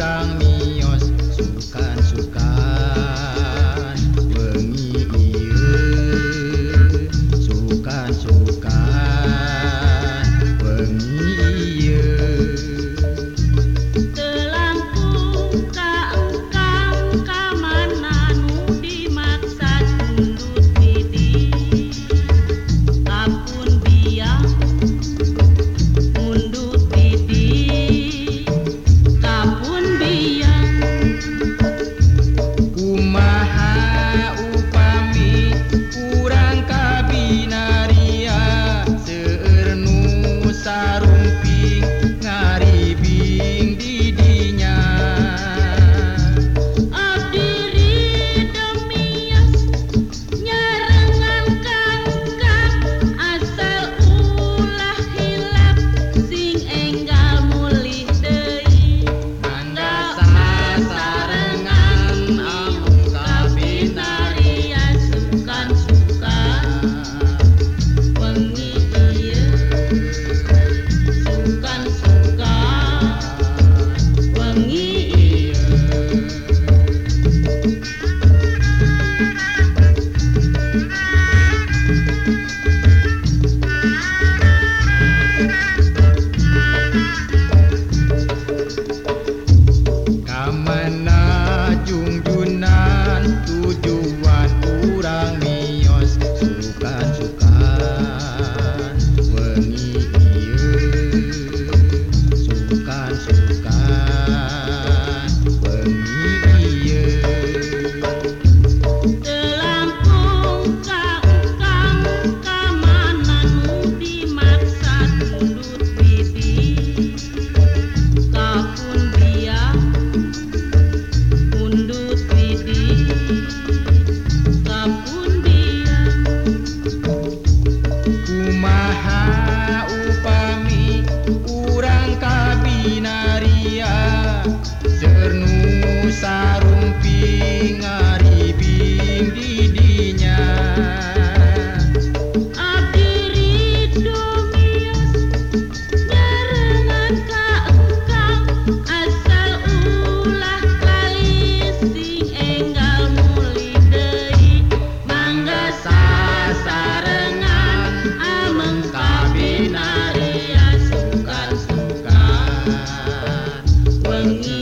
Kurang Thank you. and